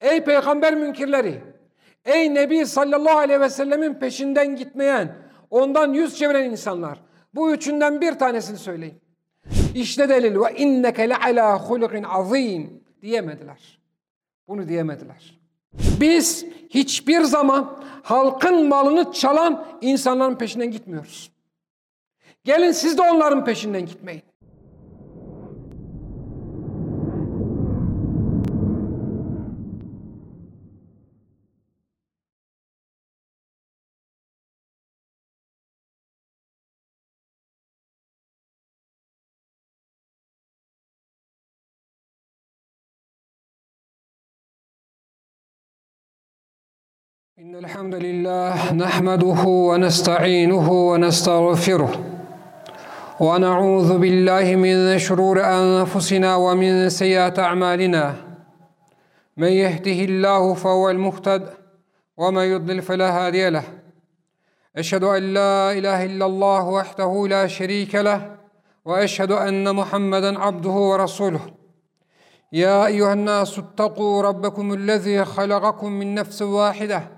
Ey peygamber münkirleri, ey Nebi sallallahu aleyhi ve sellemin peşinden gitmeyen, ondan yüz çeviren insanlar. Bu üçünden bir tanesini söyleyin. İşte delil ve inneke le ala hulukin azim diyemediler. Bunu diyemediler. Biz hiçbir zaman halkın malını çalan insanların peşinden gitmiyoruz. Gelin siz de onların peşinden gitmeyin. إن الحمد لله نحمده ونستعينه ونستغفره ونعوذ بالله من شرور أنفسنا ومن سيئات أعمالنا. من يهده الله فهو المهتد ومن يضلل فلا هادي له. أشهد أن لا إله إلا الله وحده لا شريك له وأشهد أن محمدا عبده ورسوله. يا أيها الناس اتقوا ربكم الذي خلقكم من نفس واحدة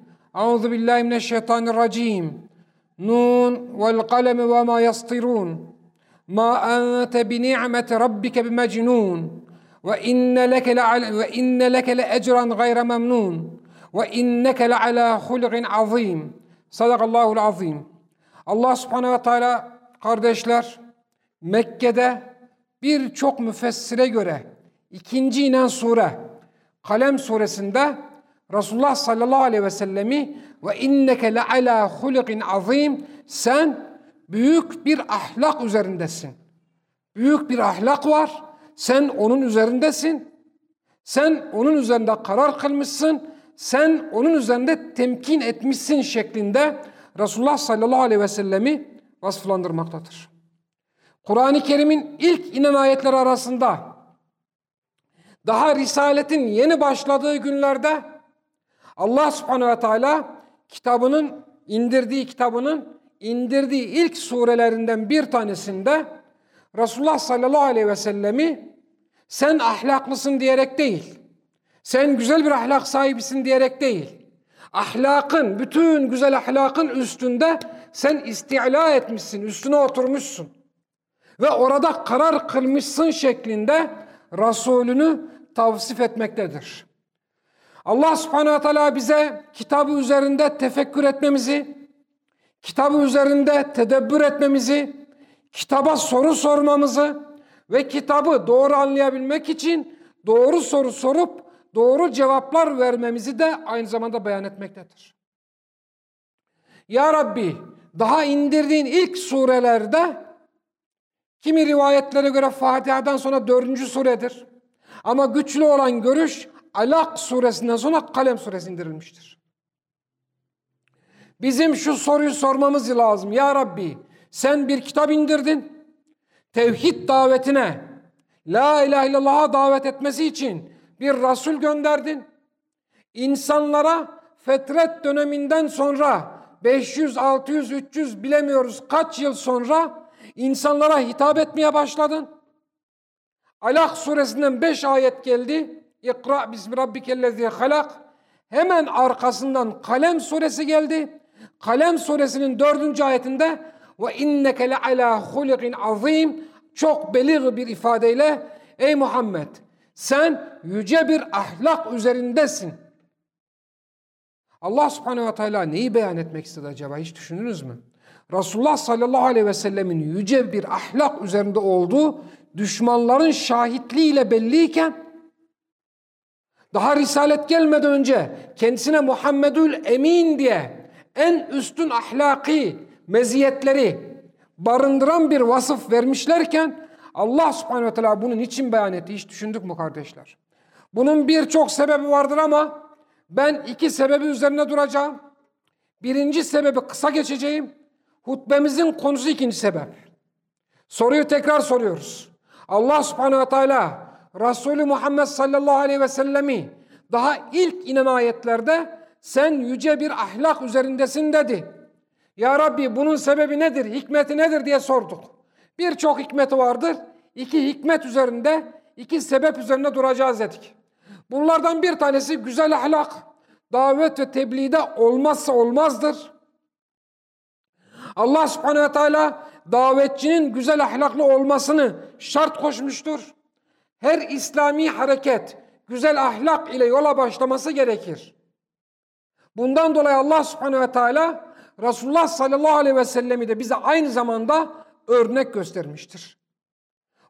Euzu billahi mineşşeytanirracim. Nun vel kalemi ve ma yastirun. Ma ente bi ni'meti rabbike bi mecnun. Ve inne leke le ve inne leke le ecran gayre memnun. Ve inneke le ala hulqin azim. Sadakallahu'l azim. Allah subhanehu ve teala kardeşler Mekke'de birçok müfessire göre ikinci inen sure Kalem suresinde Resulullah sallallahu aleyhi ve sellemi ve inneke le ala hulukin azim sen büyük bir ahlak üzerindesin. Büyük bir ahlak var. Sen onun üzerindesin. Sen onun üzerinde karar kılmışsın. Sen onun üzerinde temkin etmişsin şeklinde Resulullah sallallahu aleyhi ve sellemi vasıflandırmaktadır. Kur'an-ı Kerim'in ilk inen ayetleri arasında daha Risaletin yeni başladığı günlerde Allah subhanehu ve teala kitabının indirdiği kitabının indirdiği ilk surelerinden bir tanesinde Resulullah sallallahu aleyhi ve sellemi sen ahlaklısın diyerek değil, sen güzel bir ahlak sahibisin diyerek değil, ahlakın, bütün güzel ahlakın üstünde sen istila etmişsin, üstüne oturmuşsun. Ve orada karar kılmışsın şeklinde Resulünü tavsif etmektedir. Allah subhanehu ve teala bize kitabı üzerinde tefekkür etmemizi, kitabı üzerinde tedebbür etmemizi, kitaba soru sormamızı ve kitabı doğru anlayabilmek için doğru soru sorup doğru cevaplar vermemizi de aynı zamanda beyan etmektedir. Ya Rabbi daha indirdiğin ilk surelerde kimi rivayetlere göre Fatiha'dan sonra dördüncü suredir. Ama güçlü olan görüş Alak suresinden sonra Kalem suresi indirilmiştir. Bizim şu soruyu sormamız lazım. Ya Rabbi sen bir kitap indirdin. Tevhid davetine, La ilahe illallah'a davet etmesi için bir Resul gönderdin. İnsanlara fetret döneminden sonra 500, 600, 300 bilemiyoruz kaç yıl sonra insanlara hitap etmeye başladın. Alak suresinden 5 ayet geldi. İkra bismi rabbikellezi halak. Hemen arkasından Kalem suresi geldi. Kalem suresinin dördüncü ayetinde ve inneke le ala hulikin azim çok belir bir ifadeyle ey Muhammed sen yüce bir ahlak üzerindesin. Allah subhanehu ve teala neyi beyan etmek istedi acaba hiç düşündünüz mü? Resulullah sallallahu aleyhi ve sellemin yüce bir ahlak üzerinde olduğu düşmanların şahitliğiyle belliyken daha risalet gelmeden önce kendisine Muhammedül Emin diye en üstün ahlaki meziyetleri barındıran bir vasıf vermişlerken Allah subhanehu ve teala bunun için beyan etti. Hiç düşündük mü kardeşler? Bunun birçok sebebi vardır ama ben iki sebebi üzerine duracağım. Birinci sebebi kısa geçeceğim. Hutbemizin konusu ikinci sebep. Soruyu tekrar soruyoruz. Allah subhanehu ve teala Resulü Muhammed sallallahu aleyhi ve sellemi daha ilk inen ayetlerde sen yüce bir ahlak üzerindesin dedi. Ya Rabbi bunun sebebi nedir, hikmeti nedir diye sorduk. Birçok hikmeti vardır. İki hikmet üzerinde, iki sebep üzerinde duracağız dedik. Bunlardan bir tanesi güzel ahlak. Davet ve tebliğde olmazsa olmazdır. Allah subhanehu ve teala davetçinin güzel ahlaklı olmasını şart koşmuştur. Her İslami hareket güzel ahlak ile yola başlaması gerekir. Bundan dolayı Allah subhanehu ve teala Resulullah sallallahu aleyhi ve sellemi de bize aynı zamanda örnek göstermiştir.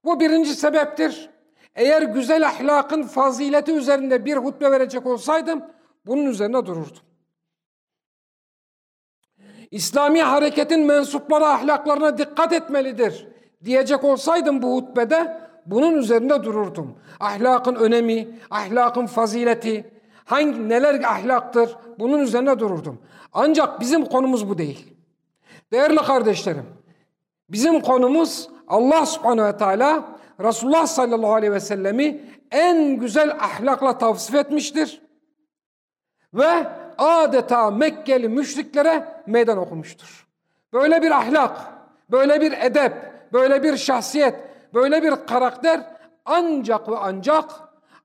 Bu birinci sebeptir. Eğer güzel ahlakın fazileti üzerinde bir hutbe verecek olsaydım bunun üzerine dururdum. İslami hareketin mensupları ahlaklarına dikkat etmelidir diyecek olsaydım bu hutbede bunun üzerinde dururdum. Ahlakın önemi, ahlakın fazileti, hangi neler ahlaktır bunun üzerine dururdum. Ancak bizim konumuz bu değil. Değerli kardeşlerim, bizim konumuz Allah subhanehu ve teala Resulullah sallallahu aleyhi ve sellemi en güzel ahlakla tavsif etmiştir. Ve adeta Mekkeli müşriklere meydan okumuştur. Böyle bir ahlak, böyle bir edep, böyle bir şahsiyet, böyle bir karakter ancak ve ancak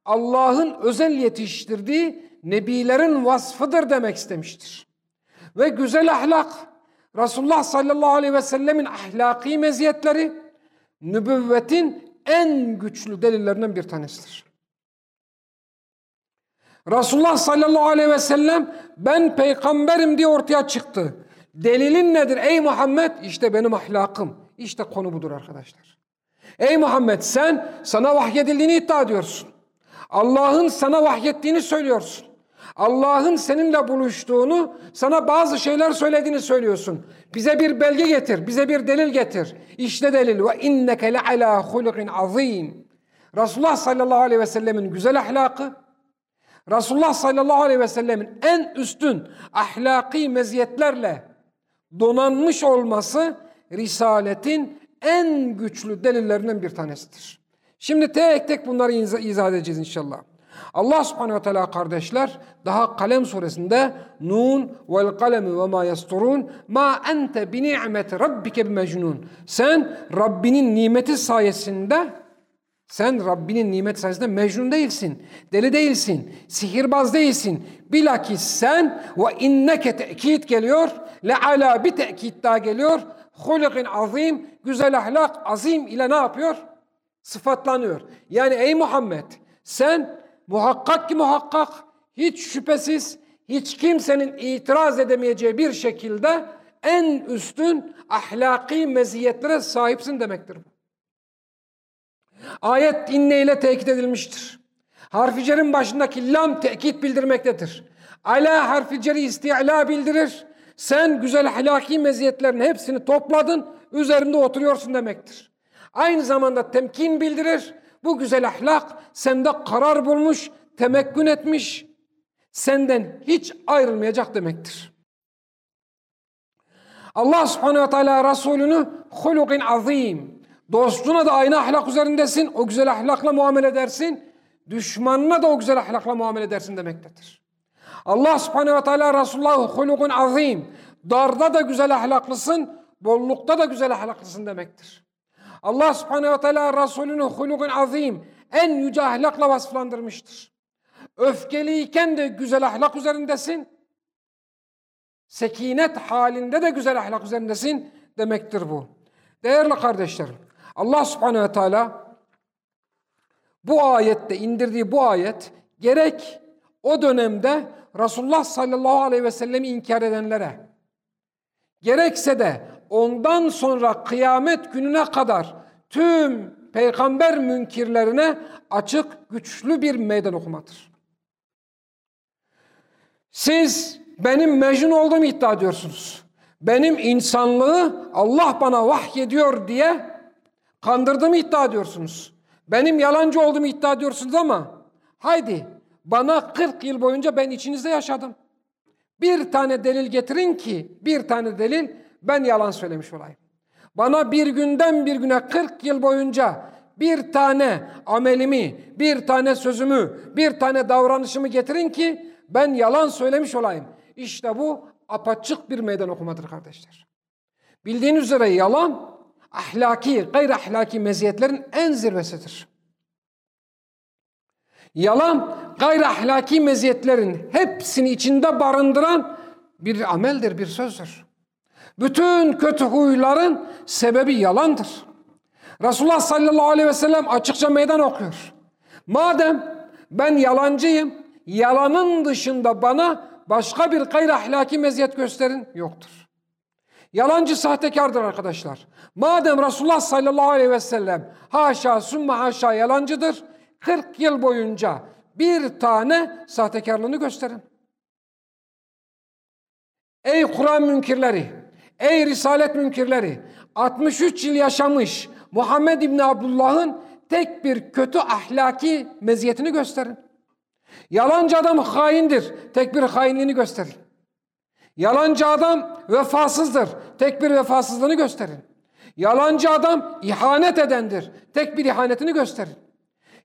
Allah'ın özel yetiştirdiği nebilerin vasfıdır demek istemiştir. Ve güzel ahlak, Resulullah sallallahu aleyhi ve sellemin ahlaki meziyetleri, nübüvvetin en güçlü delillerinden bir tanesidir. Resulullah sallallahu aleyhi ve sellem ben peygamberim diye ortaya çıktı. Delilin nedir ey Muhammed? İşte benim ahlakım. İşte konu budur arkadaşlar. Ey Muhammed sen sana vahyedildiğini iddia ediyorsun. Allah'ın sana vahyettiğini söylüyorsun. Allah'ın seninle buluştuğunu, sana bazı şeyler söylediğini söylüyorsun. Bize bir belge getir, bize bir delil getir. İşte delil. Ve inneke le ala hulukin azim. Resulullah sallallahu aleyhi ve sellemin güzel ahlakı, Resulullah sallallahu aleyhi ve sellemin en üstün ahlaki meziyetlerle donanmış olması Risaletin en güçlü delillerinden bir tanesidir. Şimdi tek tek bunları izah edeceğiz inşallah. Allah subhanehu ve teala kardeşler daha Kalem suresinde Nun vel kalemi ve ma yasturun ma ente bi ni'meti rabbike bi mecnun. Sen Rabbinin nimeti sayesinde sen Rabbinin nimeti sayesinde mecnun değilsin, deli değilsin, sihirbaz değilsin. Bilakis sen ve inneke tekit geliyor, le ala bir tekit daha geliyor. Hulukin azim, güzel ahlak, azim ile ne yapıyor? Sıfatlanıyor. Yani ey Muhammed sen muhakkak ki muhakkak hiç şüphesiz hiç kimsenin itiraz edemeyeceği bir şekilde en üstün ahlaki meziyetlere sahipsin demektir bu. Ayet inne ile tekit edilmiştir. Harfi cerin başındaki lam tekit bildirmektedir. Ala harfi ceri isti'la bildirir. Sen güzel ahlaki meziyetlerin hepsini topladın, üzerinde oturuyorsun demektir. Aynı zamanda temkin bildirir. Bu güzel ahlak sende karar bulmuş, temekkün etmiş, senden hiç ayrılmayacak demektir. Allah subhanehu ve teala Resulünü hulukin azim. Dostuna da aynı ahlak üzerindesin. O güzel ahlakla muamele edersin. Düşmanına da o güzel ahlakla muamele edersin demektedir. Allah subhanehu ve teala Resulullah hulukun azim. Darda da güzel ahlaklısın, bollukta da güzel ahlaklısın demektir. Allah subhanehu ve teala Resulünü hulukun azim, en yüce ahlakla vasıflandırmıştır. Öfkeliyken de güzel ahlak üzerindesin. Sekinet halinde de güzel ahlak üzerindesin demektir bu. Değerli kardeşlerim, Allah subhanehu ve teala bu ayette indirdiği bu ayet gerek o dönemde Resulullah sallallahu aleyhi ve sellemi inkar edenlere, gerekse de ondan sonra kıyamet gününe kadar tüm peygamber münkirlerine açık, güçlü bir meydan okumadır. Siz benim mecnun olduğumu iddia ediyorsunuz. Benim insanlığı Allah bana vahyediyor diye kandırdığımı iddia ediyorsunuz. Benim yalancı olduğumu iddia ediyorsunuz ama haydi bana 40 yıl boyunca ben içinizde yaşadım. Bir tane delil getirin ki bir tane delil ben yalan söylemiş olayım. Bana bir günden bir güne 40 yıl boyunca bir tane amelimi, bir tane sözümü, bir tane davranışımı getirin ki ben yalan söylemiş olayım. İşte bu apaçık bir meydan okumadır kardeşler. Bildiğiniz üzere yalan ahlaki, gayri ahlaki meziyetlerin en zirvesidir. Yalan gayri ahlaki meziyetlerin hepsini içinde barındıran bir ameldir, bir sözdür. Bütün kötü huyların sebebi yalandır. Resulullah sallallahu aleyhi ve sellem açıkça meydan okuyor. Madem ben yalancıyım, yalanın dışında bana başka bir gayri ahlaki meziyet gösterin yoktur. Yalancı sahtekardır arkadaşlar. Madem Resulullah sallallahu aleyhi ve sellem haşa sümme haşa yalancıdır, 40 yıl boyunca bir tane sahtekarlığını gösterin. Ey Kur'an münkirleri, ey Risalet münkirleri, 63 yıl yaşamış Muhammed İbni Abdullah'ın tek bir kötü ahlaki meziyetini gösterin. Yalancı adam haindir, tek bir hainliğini gösterin. Yalancı adam vefasızdır, tek bir vefasızlığını gösterin. Yalancı adam ihanet edendir, tek bir ihanetini gösterin.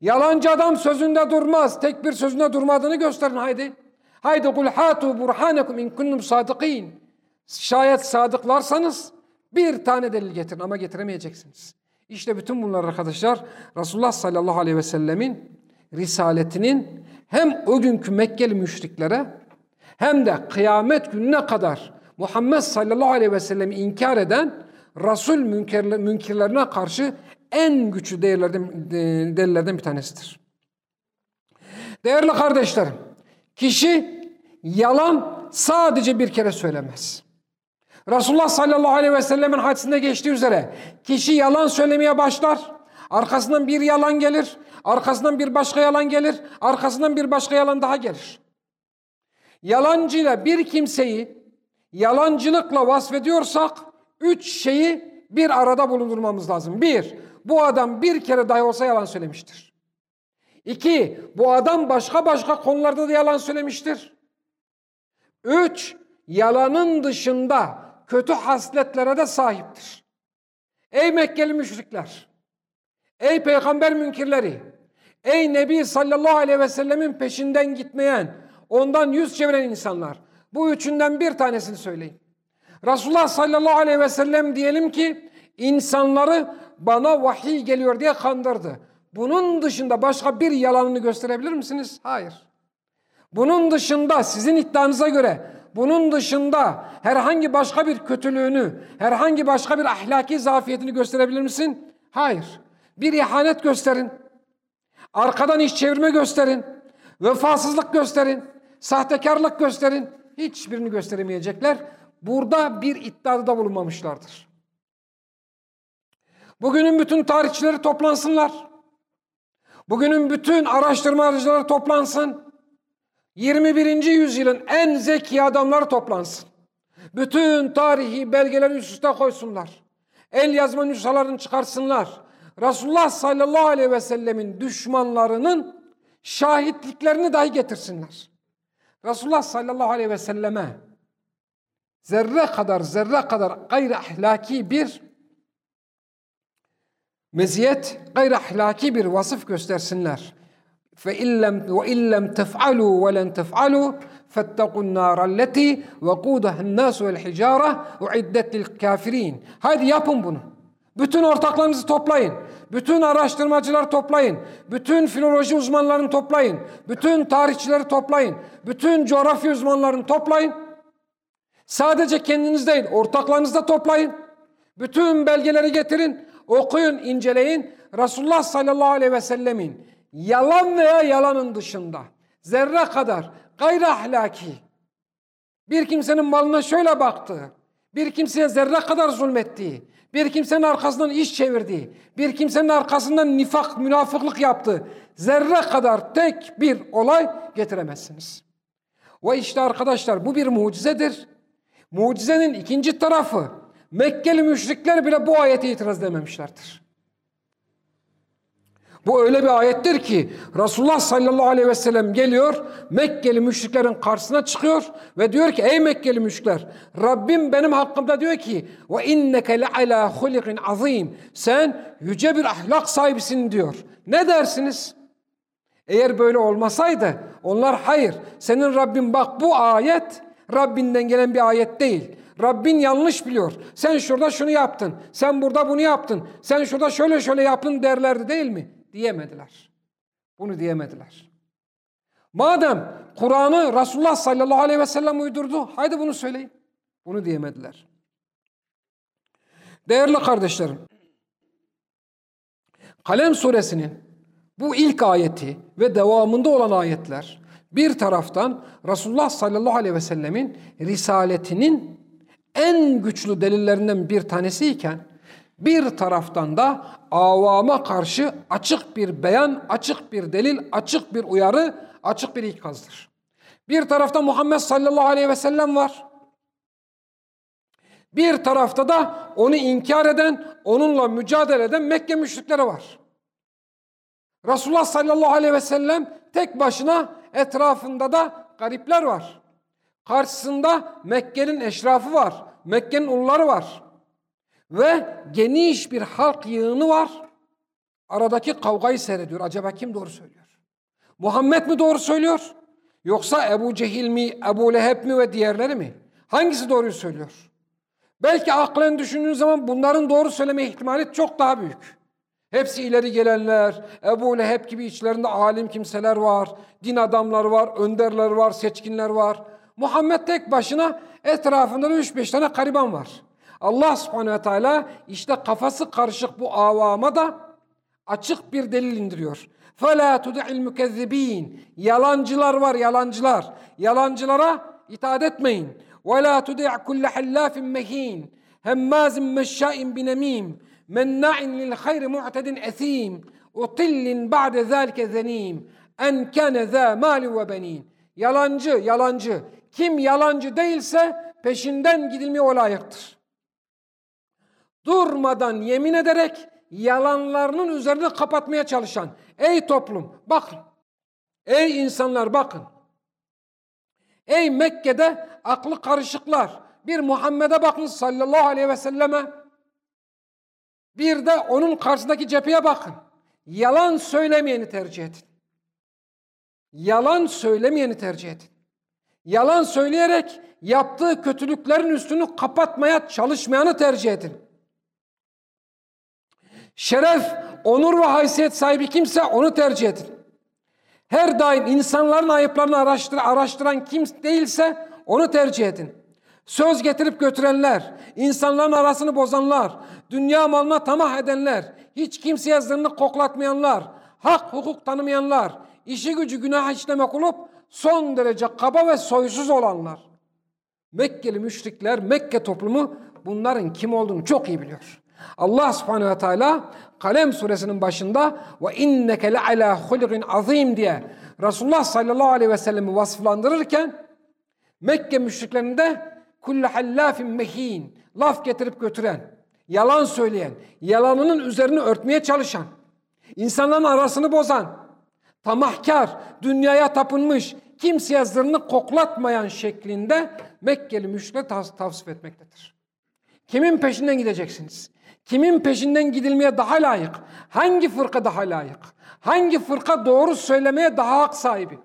Yalancı adam sözünde durmaz. Tek bir sözünde durmadığını gösterin haydi. Haydi kul hatu burhanekum in kuntum sadıkîn. Şayet sadıklarsanız bir tane delil getirin ama getiremeyeceksiniz. İşte bütün bunlar arkadaşlar Resulullah sallallahu aleyhi ve sellemin risaletinin hem o günkü Mekkeli müşriklere hem de kıyamet gününe kadar Muhammed sallallahu aleyhi ve sellemi inkar eden Resul münkirlerine karşı en güçlü değerlerden, delillerden bir tanesidir. Değerli kardeşlerim, kişi yalan sadece bir kere söylemez. Resulullah sallallahu aleyhi ve sellemin hadisinde geçtiği üzere kişi yalan söylemeye başlar, arkasından bir yalan gelir, arkasından bir başka yalan gelir, arkasından bir başka yalan daha gelir. Yalancıyla bir kimseyi yalancılıkla vasfediyorsak üç şeyi bir arada bulundurmamız lazım. Bir, bu adam bir kere dahi olsa yalan söylemiştir. İki, bu adam başka başka konularda da yalan söylemiştir. Üç, yalanın dışında kötü hasletlere de sahiptir. Ey Mekkeli müşrikler, ey peygamber münkirleri, ey Nebi sallallahu aleyhi ve sellemin peşinden gitmeyen, ondan yüz çeviren insanlar, bu üçünden bir tanesini söyleyin. Resulullah sallallahu aleyhi ve sellem diyelim ki insanları bana vahiy geliyor diye kandırdı. Bunun dışında başka bir yalanını gösterebilir misiniz? Hayır. Bunun dışında sizin iddianıza göre bunun dışında herhangi başka bir kötülüğünü, herhangi başka bir ahlaki zafiyetini gösterebilir misin? Hayır. Bir ihanet gösterin. Arkadan iş çevirme gösterin. Vefasızlık gösterin. Sahtekarlık gösterin. Hiçbirini gösteremeyecekler. Burada bir iddiada bulunmamışlardır. Bugünün bütün tarihçileri toplansınlar. Bugünün bütün araştırmacıları toplansın. 21. yüzyılın en zeki adamları toplansın. Bütün tarihi belgeleri üst üste koysunlar. El yazma nüshalarını çıkarsınlar. Resulullah sallallahu aleyhi ve sellemin düşmanlarının şahitliklerini dahi getirsinler. Resulullah sallallahu aleyhi ve selleme zerre kadar zerre kadar gayri ahlaki bir meziyet, gayri ahlaki bir vasıf göstersinler. Fe illem ve illem tef'alu ve len tef'alu fettekun naralleti ve kudahen nasu vel hicara uiddet lil kafirin. Haydi yapın bunu. Bütün ortaklarınızı toplayın. Bütün araştırmacılar toplayın. Bütün filoloji uzmanlarını toplayın. Bütün tarihçileri toplayın. Bütün coğrafya uzmanlarını toplayın. Sadece kendiniz değil, ortaklarınızı da toplayın. Bütün belgeleri getirin, okuyun, inceleyin. Resulullah sallallahu aleyhi ve sellemin yalan veya yalanın dışında zerre kadar gayri ahlaki, bir kimsenin malına şöyle baktı, bir kimseye zerre kadar zulmettiği, bir kimsenin arkasından iş çevirdiği, bir kimsenin arkasından nifak, münafıklık yaptı, zerre kadar tek bir olay getiremezsiniz. Ve işte arkadaşlar bu bir mucizedir. Mucizenin ikinci tarafı Mekkeli müşrikler bile bu ayete itiraz dememişlerdir. Bu öyle bir ayettir ki Resulullah sallallahu aleyhi ve sellem geliyor Mekkeli müşriklerin karşısına çıkıyor ve diyor ki ey Mekkeli müşrikler Rabbim benim hakkımda diyor ki ve inneke ala hulikin azim sen yüce bir ahlak sahibisin diyor. Ne dersiniz? Eğer böyle olmasaydı onlar hayır senin Rabbin bak bu ayet Rabbinden gelen bir ayet değil. Rabbin yanlış biliyor. Sen şurada şunu yaptın. Sen burada bunu yaptın. Sen şurada şöyle şöyle yaptın derlerdi değil mi? Diyemediler. Bunu diyemediler. Madem Kur'an'ı Resulullah sallallahu aleyhi ve sellem uydurdu. Haydi bunu söyleyin. Bunu diyemediler. Değerli kardeşlerim. Kalem suresinin bu ilk ayeti ve devamında olan ayetler bir taraftan Resulullah sallallahu aleyhi ve sellemin risaletinin en güçlü delillerinden bir tanesiyken bir taraftan da avama karşı açık bir beyan, açık bir delil, açık bir uyarı, açık bir ikazdır. Bir tarafta Muhammed sallallahu aleyhi ve sellem var. Bir tarafta da onu inkar eden, onunla mücadele eden Mekke müşrikleri var. Resulullah sallallahu aleyhi ve sellem tek başına etrafında da garipler var. Karşısında Mekke'nin eşrafı var. Mekke'nin ulları var. Ve geniş bir halk yığını var. Aradaki kavgayı seyrediyor. Acaba kim doğru söylüyor? Muhammed mi doğru söylüyor? Yoksa Ebu Cehil mi, Ebu Leheb mi ve diğerleri mi? Hangisi doğruyu söylüyor? Belki aklen düşündüğün zaman bunların doğru söyleme ihtimali çok daha büyük. Hepsi ileri gelenler, Ebu Leheb gibi içlerinde alim kimseler var, din adamları var, önderler var, seçkinler var. Muhammed tek başına etrafında da 3-5 tane kariban var. Allah subhanehu ve teala işte kafası karışık bu avama da açık bir delil indiriyor. فَلَا تُدِعِ الْمُكَذِّب۪ينَ Yalancılar var yalancılar. Yalancılara itaat etmeyin. وَلَا تُدِعْ كُلَّ حَلَّافٍ مَه۪ينَ هَمَّازٍ مَشَّاءٍ بِنَم۪يمٍ مَنَّعٍ لِلْخَيْرِ مُعْتَدٍ اَث۪يمٍ اُطِلٍ بَعْدَ ذَٰلِكَ ذَن۪يمٍ اَنْ كَانَ ذَا مَالٍ وَبَن۪ينَ Yalancı, yalancı. Kim yalancı değilse peşinden gidilmeye o layıktır. Durmadan yemin ederek yalanlarının üzerine kapatmaya çalışan. Ey toplum bakın. Ey insanlar bakın. Ey Mekke'de aklı karışıklar. Bir Muhammed'e bakın sallallahu aleyhi ve selleme. Bir de onun karşısındaki cepheye bakın. Yalan söylemeyeni tercih edin. Yalan söylemeyeni tercih edin. Yalan söyleyerek yaptığı kötülüklerin üstünü kapatmaya çalışmayanı tercih edin. Şeref, onur ve haysiyet sahibi kimse onu tercih edin. Her daim insanların ayıplarını araştır, araştıran kim değilse onu tercih edin. Söz getirip götürenler, insanların arasını bozanlar, dünya malına tamah edenler, hiç kimseye zırnık koklatmayanlar, hak hukuk tanımayanlar, işi gücü günah işlemek olup son derece kaba ve soysuz olanlar. Mekkeli müşrikler, Mekke toplumu bunların kim olduğunu çok iyi biliyor. Allah subhanehu ve teala Kalem suresinin başında ve inneke le ala hulikin azim diye Resulullah sallallahu aleyhi ve sellem'i vasıflandırırken Mekke müşriklerinde kulle hallafin mehin laf getirip götüren, yalan söyleyen, yalanının üzerini örtmeye çalışan, insanların arasını bozan, tamahkar, dünyaya tapınmış, kimseye zırnı koklatmayan şeklinde Mekkeli müşrikleri tavsif etmektedir. Kimin peşinden gideceksiniz? Kimin peşinden gidilmeye daha layık? Hangi fırka daha layık? Hangi fırka doğru söylemeye daha hak sahibi?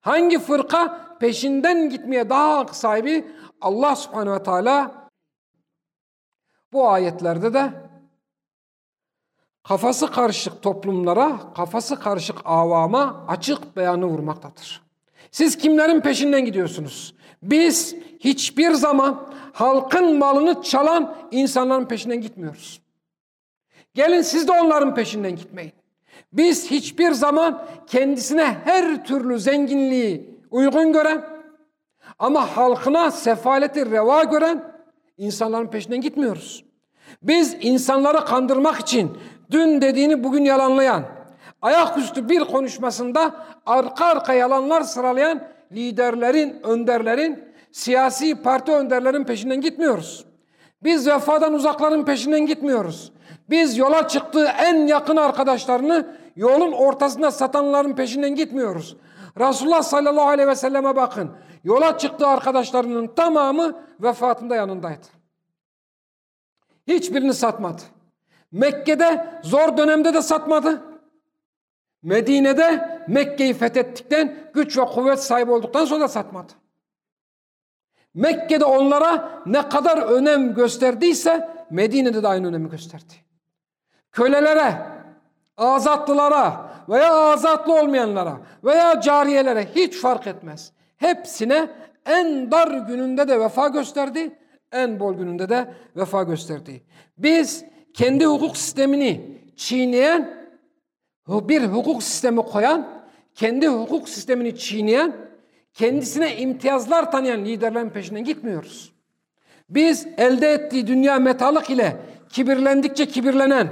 Hangi fırka peşinden gitmeye daha hak sahibi? Allah subhanehu ve teala bu ayetlerde de kafası karışık toplumlara, kafası karışık avama açık beyanı vurmaktadır. Siz kimlerin peşinden gidiyorsunuz? Biz hiçbir zaman halkın malını çalan insanların peşinden gitmiyoruz. Gelin siz de onların peşinden gitmeyin. Biz hiçbir zaman kendisine her türlü zenginliği uygun gören ama halkına sefaleti reva gören insanların peşinden gitmiyoruz. Biz insanları kandırmak için dün dediğini bugün yalanlayan, ayaküstü bir konuşmasında arka arka yalanlar sıralayan liderlerin, önderlerin, siyasi parti önderlerin peşinden gitmiyoruz. Biz vefadan uzakların peşinden gitmiyoruz. Biz yola çıktığı en yakın arkadaşlarını yolun ortasında satanların peşinden gitmiyoruz. Resulullah sallallahu aleyhi ve selleme bakın. Yola çıktığı arkadaşlarının tamamı vefatında yanındaydı. Hiçbirini satmadı. Mekke'de zor dönemde de satmadı. Medine'de Mekke'yi fethettikten güç ve kuvvet sahibi olduktan sonra da satmadı. Mekke'de onlara ne kadar önem gösterdiyse Medine'de de aynı önemi gösterdi. Kölelere, azatlılara veya azatlı olmayanlara veya cariyelere hiç fark etmez. Hepsine en dar gününde de vefa gösterdi, en bol gününde de vefa gösterdi. Biz kendi hukuk sistemini çiğneyen, bir hukuk sistemi koyan, kendi hukuk sistemini çiğneyen, kendisine imtiyazlar tanıyan liderlerin peşinden gitmiyoruz. Biz elde ettiği dünya metalık ile kibirlendikçe kibirlenen,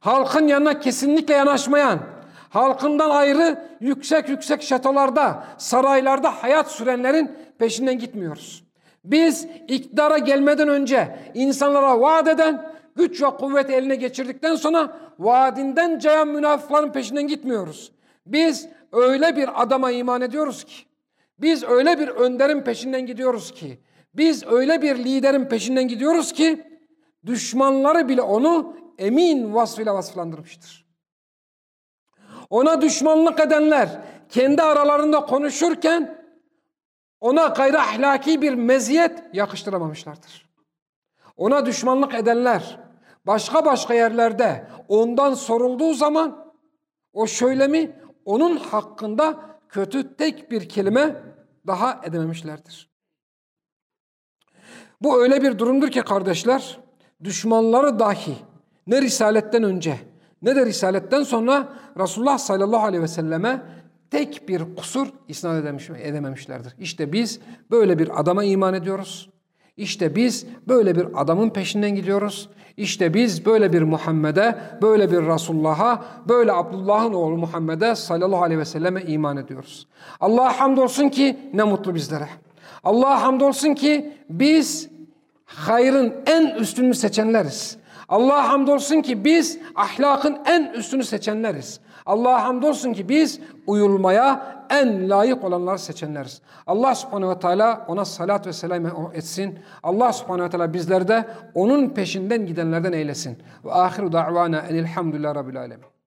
halkın yanına kesinlikle yanaşmayan, halkından ayrı yüksek yüksek şatolarda, saraylarda hayat sürenlerin peşinden gitmiyoruz. Biz iktidara gelmeden önce insanlara vaat eden, güç ve kuvvet eline geçirdikten sonra vaadinden cayan münafıkların peşinden gitmiyoruz. Biz öyle bir adama iman ediyoruz ki, biz öyle bir önderin peşinden gidiyoruz ki, biz öyle bir liderin peşinden gidiyoruz ki, düşmanları bile onu emin vasfıyla vasıflandırmıştır. Ona düşmanlık edenler kendi aralarında konuşurken ona gayri ahlaki bir meziyet yakıştıramamışlardır. Ona düşmanlık edenler başka başka yerlerde ondan sorulduğu zaman o söylemi onun hakkında kötü tek bir kelime daha edememişlerdir. Bu öyle bir durumdur ki kardeşler, düşmanları dahi ne risaletten önce ne de risaletten sonra Resulullah sallallahu aleyhi ve selleme tek bir kusur isnat edemiş, edememişlerdir. İşte biz böyle bir adama iman ediyoruz. İşte biz böyle bir adamın peşinden gidiyoruz. İşte biz böyle bir Muhammed'e, böyle bir Resulullah'a, böyle Abdullah'ın oğlu Muhammed'e sallallahu aleyhi ve selleme iman ediyoruz. Allah'a hamdolsun ki ne mutlu bizlere. Allah'a hamdolsun ki biz hayrın en üstünü seçenleriz. Allah'a hamdolsun ki biz ahlakın en üstünü seçenleriz. Allah'a hamdolsun ki biz uyulmaya en layık olanları seçenleriz. Allah subhanehu ve teala ona salat ve selam etsin. Allah subhanehu ve teala bizleri de onun peşinden gidenlerden eylesin. Ve ahiru da'vana enilhamdülillah rabbil alemin.